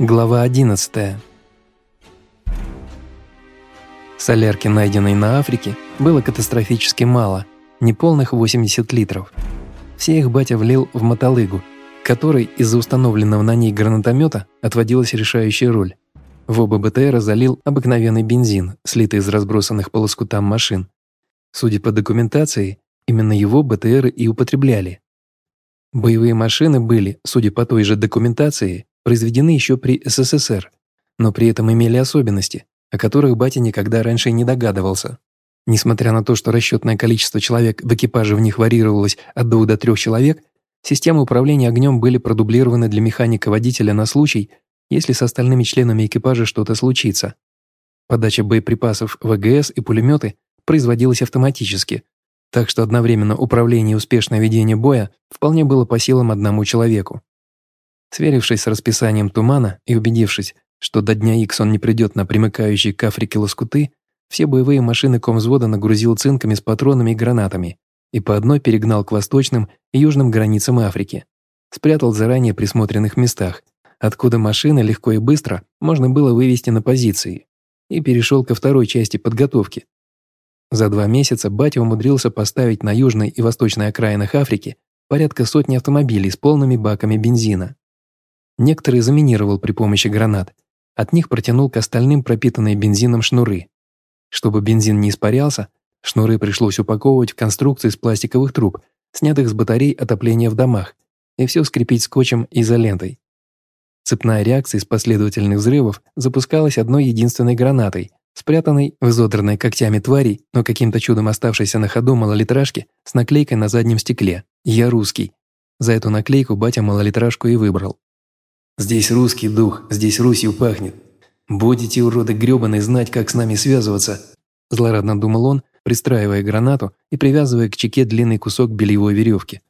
Глава 11 Солярки, найденной на Африке, было катастрофически мало, неполных 80 литров. Все их батя влил в мотолыгу, которой из-за установленного на ней гранатомета отводилась решающая роль. В оба БТРа залил обыкновенный бензин, слитый из разбросанных по лоскутам машин. Судя по документации, именно его БТРы и употребляли. Боевые машины были, судя по той же документации, произведены еще при СССР, но при этом имели особенности, о которых батя никогда раньше не догадывался. Несмотря на то, что расчетное количество человек в экипаже в них варьировалось от двух до трех человек, системы управления огнем были продублированы для механика-водителя на случай, если с остальными членами экипажа что-то случится. Подача боеприпасов ВГС и пулеметы производилась автоматически, так что одновременно управление и успешное ведение боя вполне было по силам одному человеку. Сверившись с расписанием тумана и убедившись, что до дня Икс он не придет на примыкающие к Африке лоскуты, все боевые машины комвзвода нагрузил цинками с патронами и гранатами и по одной перегнал к восточным и южным границам Африки. Спрятал в заранее присмотренных местах, откуда машины легко и быстро можно было вывести на позиции, и перешел ко второй части подготовки. За два месяца батя умудрился поставить на южной и восточной окраинах Африки порядка сотни автомобилей с полными баками бензина. Некоторые заминировал при помощи гранат. От них протянул к остальным пропитанные бензином шнуры. Чтобы бензин не испарялся, шнуры пришлось упаковывать в конструкции из пластиковых труб, снятых с батарей отопления в домах, и все скрепить скотчем и изолентой. Цепная реакция из последовательных взрывов запускалась одной единственной гранатой, спрятанной в изодранной когтями тварей, но каким-то чудом оставшейся на ходу малолитражке с наклейкой на заднем стекле «Я русский». За эту наклейку батя малолитражку и выбрал. Здесь русский дух, здесь Русью пахнет. Будете, уроды грёбаные, знать, как с нами связываться!» Злорадно думал он, пристраивая гранату и привязывая к чеке длинный кусок бельевой веревки.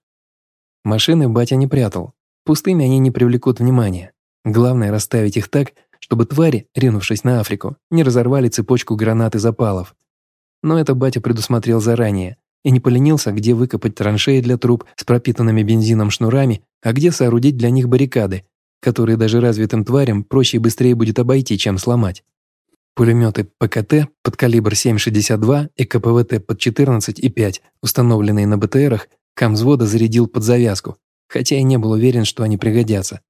Машины батя не прятал. Пустыми они не привлекут внимания. Главное расставить их так, чтобы твари, ринувшись на Африку, не разорвали цепочку гранат и запалов. Но это батя предусмотрел заранее и не поленился, где выкопать траншеи для труб с пропитанными бензином шнурами, а где соорудить для них баррикады, которые даже развитым тварям проще и быстрее будет обойти, чем сломать. Пулеметы ПКТ под калибр 7,62 и КПВТ под 14,5, установленные на БТРах, Камзвода зарядил под завязку, хотя и не был уверен, что они пригодятся.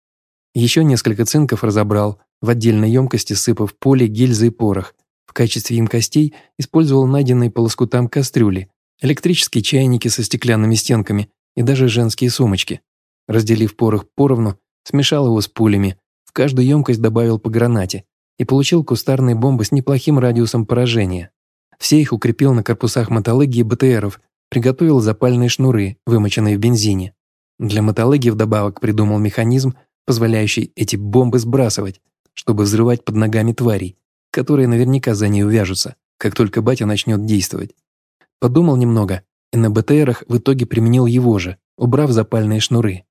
Еще несколько цинков разобрал, в отдельной емкости сыпав поле, гильзы и порох. В качестве имкостей использовал найденные по лоскутам кастрюли, электрические чайники со стеклянными стенками и даже женские сумочки. Разделив порох поровну, смешал его с пулями, в каждую емкость добавил по гранате и получил кустарные бомбы с неплохим радиусом поражения. Все их укрепил на корпусах мотологии БТРов, приготовил запальные шнуры, вымоченные в бензине. Для мотологии вдобавок придумал механизм, позволяющий эти бомбы сбрасывать, чтобы взрывать под ногами тварей, которые наверняка за ней увяжутся, как только батя начнет действовать. Подумал немного и на БТРах в итоге применил его же, убрав запальные шнуры.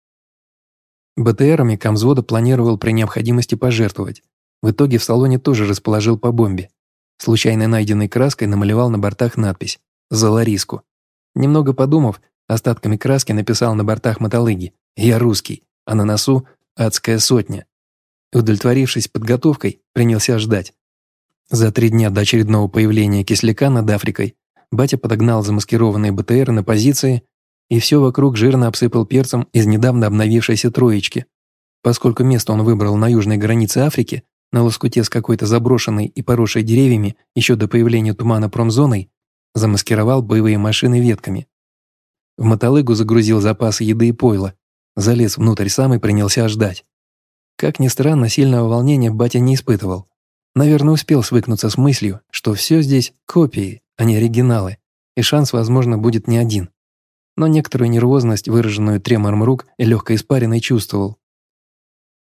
БТРами комзвода планировал при необходимости пожертвовать. В итоге в салоне тоже расположил по бомбе. Случайно найденной краской намалевал на бортах надпись «За Лариску». Немного подумав, остатками краски написал на бортах мотолыги «Я русский», а на носу «Адская сотня». Удовлетворившись подготовкой, принялся ждать. За три дня до очередного появления кисляка над Африкой батя подогнал замаскированные БТР на позиции и все вокруг жирно обсыпал перцем из недавно обновившейся троечки. Поскольку место он выбрал на южной границе Африки, на лоскуте с какой-то заброшенной и поросшей деревьями еще до появления тумана промзоной, замаскировал боевые машины ветками. В мотолыгу загрузил запасы еды и пойла, залез внутрь сам и принялся ждать. Как ни странно, сильного волнения батя не испытывал. Наверное, успел свыкнуться с мыслью, что все здесь копии, а не оригиналы, и шанс, возможно, будет не один но некоторую нервозность, выраженную тремором рук и легкой испариной, чувствовал.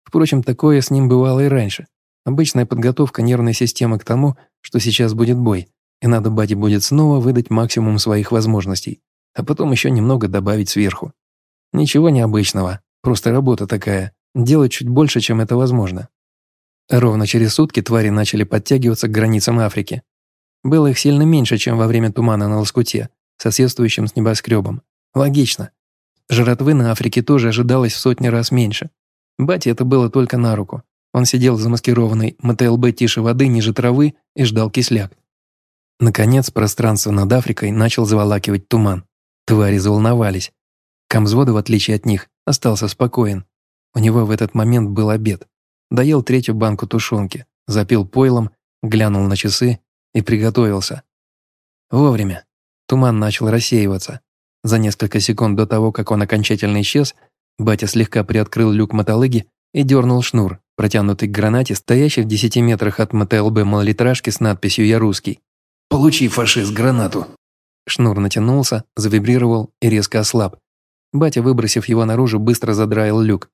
Впрочем, такое с ним бывало и раньше. Обычная подготовка нервной системы к тому, что сейчас будет бой, и надо бате будет снова выдать максимум своих возможностей, а потом еще немного добавить сверху. Ничего необычного, просто работа такая, делать чуть больше, чем это возможно. Ровно через сутки твари начали подтягиваться к границам Африки. Было их сильно меньше, чем во время тумана на Лоскуте, соседствующем с небоскребом. Логично. Жратвы на Африке тоже ожидалось в сотни раз меньше. Бате это было только на руку. Он сидел замаскированный МТЛБ тише воды ниже травы и ждал кисляк. Наконец, пространство над Африкой начал заволакивать туман. Твари заволновались. Камзвода, в отличие от них, остался спокоен. У него в этот момент был обед. Доел третью банку тушенки, запил пойлом, глянул на часы и приготовился. Вовремя. Туман начал рассеиваться. За несколько секунд до того, как он окончательно исчез, батя слегка приоткрыл люк мотолыги и дернул шнур, протянутый к гранате, стоящей в десяти метрах от МТЛБ малолитражки с надписью «Я русский». «Получи, фашист, гранату!» Шнур натянулся, завибрировал и резко ослаб. Батя, выбросив его наружу, быстро задраил люк.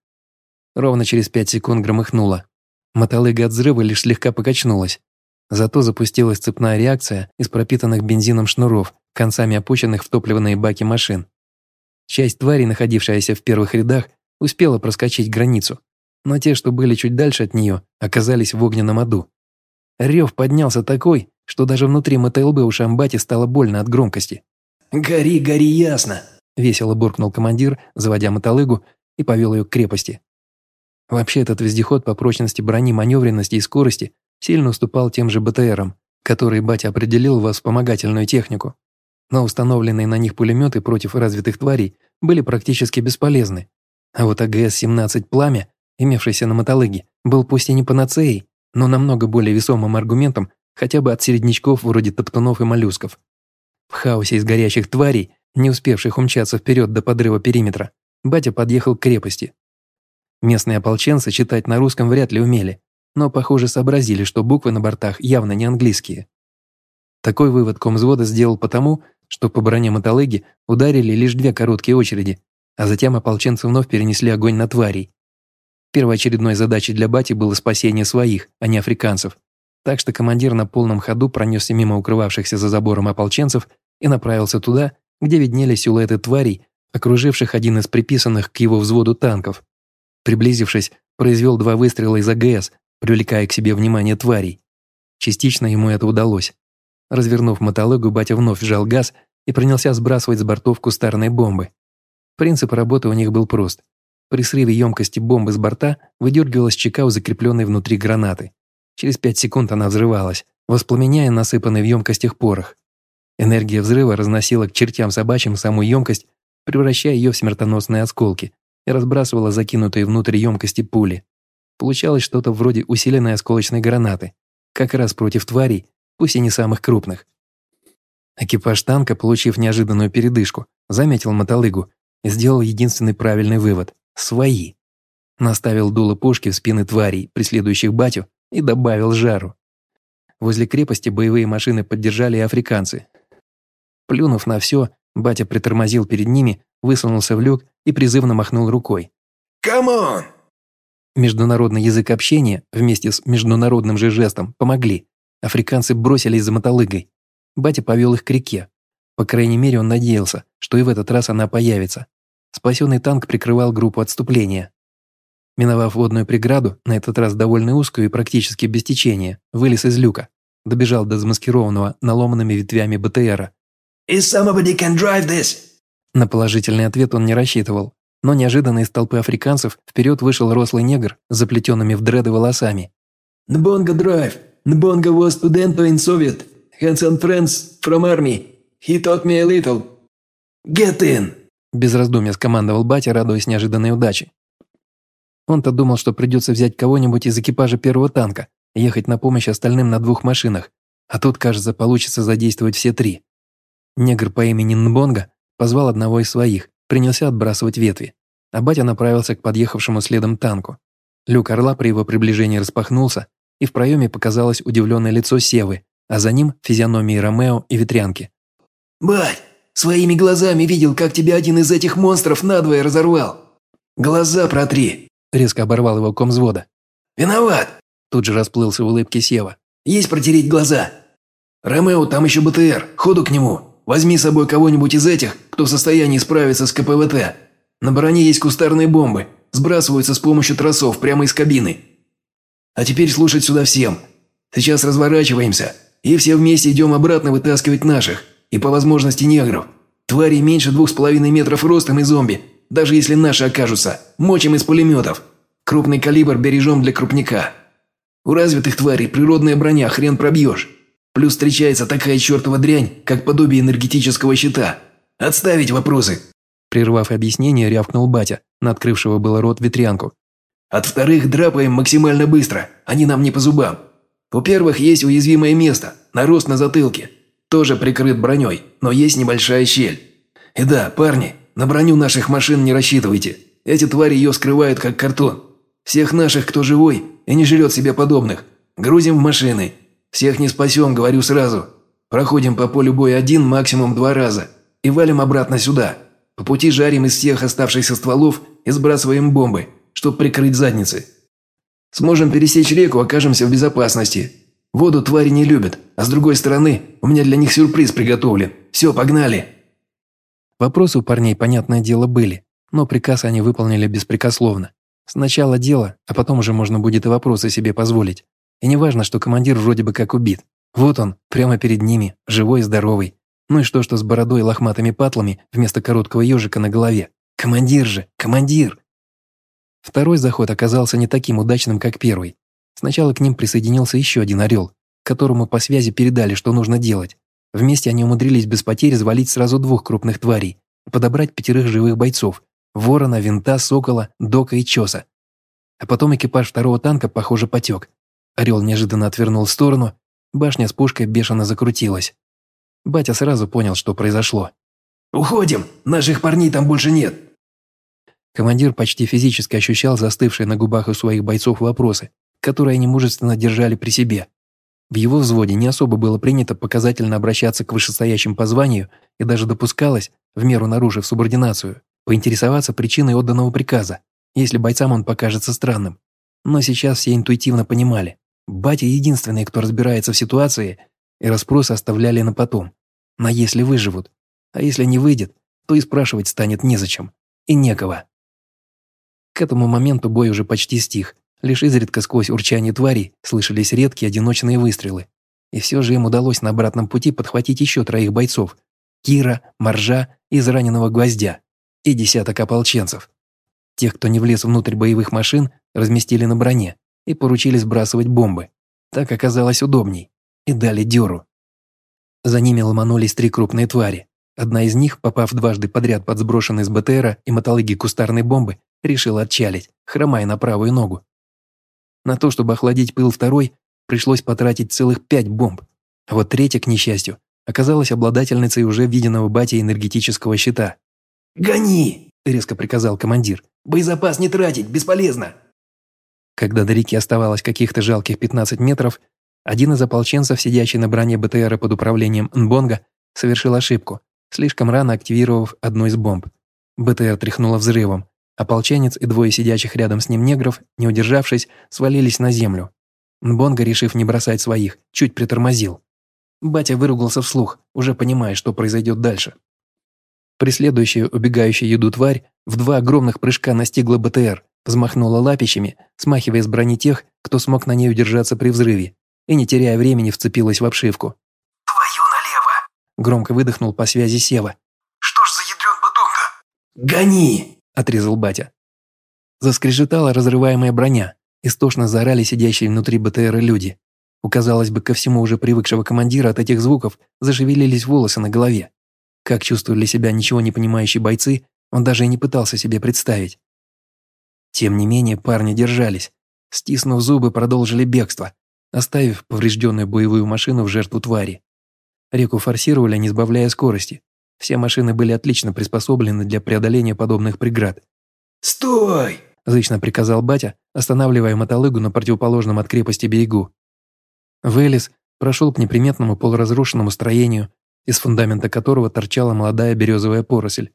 Ровно через пять секунд громыхнуло. Мотолыга от взрыва лишь слегка покачнулась. Зато запустилась цепная реакция из пропитанных бензином шнуров, концами опущенных в топливные баки машин. Часть тварей, находившаяся в первых рядах, успела проскочить границу, но те, что были чуть дальше от нее, оказались в огненном аду. Рев поднялся такой, что даже внутри МТЛБ у Шамбати стало больно от громкости. «Гори, гори ясно!» – весело буркнул командир, заводя мотолыгу, и повел ее к крепости. Вообще этот вездеход по прочности брони, маневренности и скорости сильно уступал тем же БТРам, которые батя определил во вспомогательную технику. Но установленные на них пулеметы против развитых тварей были практически бесполезны. А вот АГС-17 «Пламя», имевшийся на мотолыге, был пусть и не панацеей, но намного более весомым аргументом хотя бы от середнячков вроде топтунов и моллюсков. В хаосе из горящих тварей, не успевших умчаться вперед до подрыва периметра, батя подъехал к крепости. Местные ополченцы читать на русском вряд ли умели, но, похоже, сообразили, что буквы на бортах явно не английские. Такой вывод комзвода сделал потому, что по броне мотолыги ударили лишь две короткие очереди, а затем ополченцы вновь перенесли огонь на тварей. Первоочередной задачей для Бати было спасение своих, а не африканцев, так что командир на полном ходу пронесся мимо укрывавшихся за забором ополченцев и направился туда, где виднелись силуэты тварей, окруживших один из приписанных к его взводу танков. Приблизившись, произвел два выстрела из АГС, привлекая к себе внимание тварей. Частично ему это удалось. Развернув мотологу, батя вновь сжал газ и принялся сбрасывать с бортов кустарные бомбы. Принцип работы у них был прост. При срыве емкости бомбы с борта выдергивалась чека у закрепленной внутри гранаты. Через пять секунд она взрывалась, воспламеняя насыпанный в емкостях порох. Энергия взрыва разносила к чертям собачьим саму емкость, превращая ее в смертоносные осколки, и разбрасывала закинутые внутрь емкости пули. Получалось что-то вроде усиленной осколочной гранаты, как раз против тварей, пусть и не самых крупных. Экипаж танка, получив неожиданную передышку, заметил мотолыгу и сделал единственный правильный вывод – свои. Наставил дуло пушки в спины тварей, преследующих батю, и добавил жару. Возле крепости боевые машины поддержали и африканцы. Плюнув на все, батя притормозил перед ними, высунулся в люк и призывно махнул рукой. «Come on!» Международный язык общения вместе с международным же жестом помогли. Африканцы бросились за мотолыгой. Батя повел их к реке. По крайней мере, он надеялся, что и в этот раз она появится. Спасенный танк прикрывал группу отступления. Миновав водную преграду, на этот раз довольно узкую и практически без течения, вылез из люка. Добежал до замаскированного наломанными ветвями БТРа. «Is somebody can drive this?» На положительный ответ он не рассчитывал но неожиданно из толпы африканцев вперед вышел рослый негр с заплетенными в дреды волосами. «Нбонга драйв! Нбонга was student in Soviet. Had some friends from army. He taught me a little. Get in!» Без раздумья скомандовал батя, радуясь неожиданной удаче. Он-то думал, что придется взять кого-нибудь из экипажа первого танка ехать на помощь остальным на двух машинах, а тут, кажется, получится задействовать все три. Негр по имени Нбонга позвал одного из своих, принялся отбрасывать ветви, а батя направился к подъехавшему следом танку. Люк орла при его приближении распахнулся, и в проеме показалось удивленное лицо Севы, а за ним физиономии Ромео и Ветрянки. «Бать, своими глазами видел, как тебя один из этих монстров надвое разорвал. Глаза протри!» Резко оборвал его комзвода. «Виноват!» Тут же расплылся в улыбке Сева. «Есть протереть глаза!» «Ромео, там еще БТР, ходу к нему!» Возьми с собой кого-нибудь из этих, кто в состоянии справиться с КПВТ. На броне есть кустарные бомбы, сбрасываются с помощью тросов прямо из кабины. А теперь слушать сюда всем. Сейчас разворачиваемся, и все вместе идем обратно вытаскивать наших, и по возможности негров. Твари меньше двух с половиной метров ростом и зомби, даже если наши окажутся, мочим из пулеметов. Крупный калибр бережем для крупника. У развитых тварей природная броня хрен пробьешь. Плюс встречается такая чертова дрянь, как подобие энергетического щита. Отставить вопросы!» Прервав объяснение, рявкнул батя, на открывшего было рот ветрянку. «От вторых драпаем максимально быстро, они нам не по зубам. У первых есть уязвимое место, нарост на затылке. Тоже прикрыт броней, но есть небольшая щель. И да, парни, на броню наших машин не рассчитывайте. Эти твари ее скрывают как картон. Всех наших, кто живой и не жрет себе подобных, грузим в машины. Всех не спасем, говорю сразу. Проходим по полю боя один, максимум два раза. И валим обратно сюда. По пути жарим из всех оставшихся стволов и сбрасываем бомбы, чтобы прикрыть задницы. Сможем пересечь реку, окажемся в безопасности. Воду твари не любят, а с другой стороны, у меня для них сюрприз приготовлен. Все, погнали!» Вопросы у парней, понятное дело, были, но приказ они выполнили беспрекословно. Сначала дело, а потом уже можно будет и вопросы себе позволить. И не важно, что командир вроде бы как убит. Вот он, прямо перед ними, живой и здоровый. Ну и что, что с бородой и лохматыми патлами вместо короткого ежика на голове? Командир же, командир! Второй заход оказался не таким удачным, как первый. Сначала к ним присоединился еще один орел, которому по связи передали, что нужно делать. Вместе они умудрились без потерь завалить сразу двух крупных тварей и подобрать пятерых живых бойцов – ворона, винта, сокола, дока и чеса. А потом экипаж второго танка, похоже, потек. Орел неожиданно отвернул в сторону, башня с пушкой бешено закрутилась. Батя сразу понял, что произошло. «Уходим! Наших парней там больше нет!» Командир почти физически ощущал застывшие на губах у своих бойцов вопросы, которые они мужественно держали при себе. В его взводе не особо было принято показательно обращаться к вышестоящим по званию и даже допускалось, в меру нарушив субординацию, поинтересоваться причиной отданного приказа, если бойцам он покажется странным. Но сейчас все интуитивно понимали, батя единственный, кто разбирается в ситуации, и расспросы оставляли на потом, на если выживут. А если не выйдет, то и спрашивать станет незачем. И некого. К этому моменту бой уже почти стих. Лишь изредка сквозь урчание тварей слышались редкие одиночные выстрелы. И все же им удалось на обратном пути подхватить еще троих бойцов. Кира, Маржа из раненого гвоздя и десяток ополченцев. Тех, кто не влез внутрь боевых машин, разместили на броне и поручили сбрасывать бомбы. Так оказалось удобней. И дали дёру. За ними ломанулись три крупные твари. Одна из них, попав дважды подряд под сброшенный с БТРа и мотолыги кустарной бомбы, решил отчалить, хромая на правую ногу. На то, чтобы охладить пыл второй, пришлось потратить целых пять бомб. А вот третья, к несчастью, оказалась обладательницей уже виденного батя энергетического щита. «Гони!» – резко приказал командир. «Боезапас не тратить, бесполезно!» Когда до реки оставалось каких-то жалких 15 метров, один из ополченцев, сидящий на броне БТРа под управлением Нбонга, совершил ошибку, слишком рано активировав одну из бомб. БТР тряхнуло взрывом, Ополченец и двое сидящих рядом с ним негров, не удержавшись, свалились на землю. Нбонга, решив не бросать своих, чуть притормозил. Батя выругался вслух, уже понимая, что произойдет дальше. Преследующая убегающая еду тварь в два огромных прыжка настигла БТР, взмахнула лапищами, смахивая с брони тех, кто смог на ней удержаться при взрыве, и, не теряя времени, вцепилась в обшивку. «Твою налево!» Громко выдохнул по связи Сева. «Что ж за ядрен батон-то?» «Гони!» Отрезал батя. Заскрежетала разрываемая броня, истошно заорали сидящие внутри БТРа люди. У, казалось бы, ко всему уже привыкшего командира от этих звуков зашевелились волосы на голове. Как чувствовали себя ничего не понимающие бойцы, он даже и не пытался себе представить. Тем не менее, парни держались. Стиснув зубы, продолжили бегство, оставив поврежденную боевую машину в жертву твари. Реку форсировали, не сбавляя скорости, все машины были отлично приспособлены для преодоления подобных преград. «Стой!» – зычно приказал батя, останавливая мотолыгу на противоположном от крепости берегу. Вылез, прошел к неприметному полуразрушенному строению, из фундамента которого торчала молодая березовая поросль.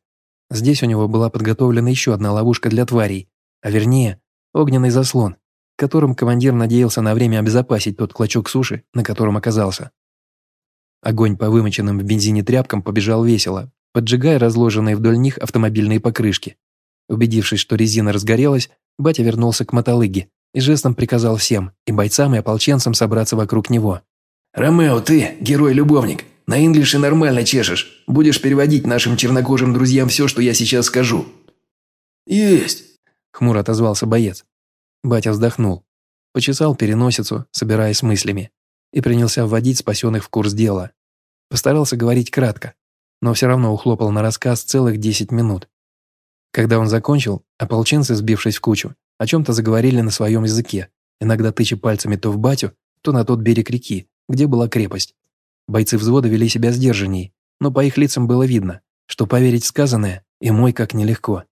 Здесь у него была подготовлена еще одна ловушка для тварей, а вернее, огненный заслон, которым командир надеялся на время обезопасить тот клочок суши, на котором оказался. Огонь по вымоченным в бензине тряпкам побежал весело, поджигая разложенные вдоль них автомобильные покрышки. Убедившись, что резина разгорелась, батя вернулся к мотолыге и жестом приказал всем, и бойцам, и ополченцам собраться вокруг него. «Ромео, ты, герой-любовник, на инглише нормально чешешь. Будешь переводить нашим чернокожим друзьям все, что я сейчас скажу». «Есть!» – хмуро отозвался боец. Батя вздохнул, почесал переносицу, собираясь мыслями, и принялся вводить спасенных в курс дела. Постарался говорить кратко, но все равно ухлопал на рассказ целых 10 минут. Когда он закончил, ополченцы, сбившись в кучу, о чем-то заговорили на своем языке, иногда тыча пальцами то в батю, то на тот берег реки, где была крепость. Бойцы взвода вели себя сдержанней, но по их лицам было видно, что поверить сказанное и мой как нелегко.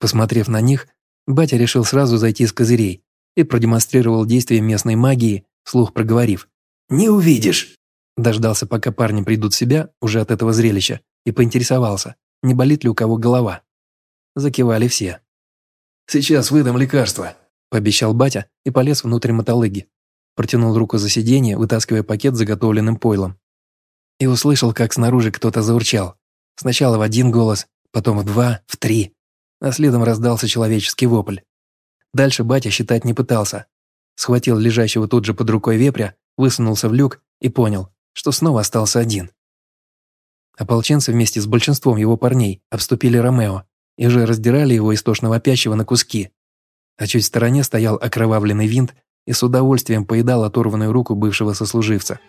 Посмотрев на них, батя решил сразу зайти с козырей и продемонстрировал действие местной магии, слух проговорив «Не увидишь!». Дождался, пока парни придут в себя уже от этого зрелища, и поинтересовался, не болит ли у кого голова. Закивали все. «Сейчас выдам лекарство», – пообещал батя и полез внутрь мотолыги. Протянул руку за сиденье, вытаскивая пакет с заготовленным пойлом. И услышал, как снаружи кто-то заурчал. Сначала в один голос, потом в два, в три. А следом раздался человеческий вопль. Дальше батя считать не пытался. Схватил лежащего тут же под рукой вепря, высунулся в люк и понял, что снова остался один. Ополченцы вместе с большинством его парней обступили Ромео и уже раздирали его истошно вопящего на куски. А чуть в стороне стоял окровавленный винт и с удовольствием поедал оторванную руку бывшего сослуживца –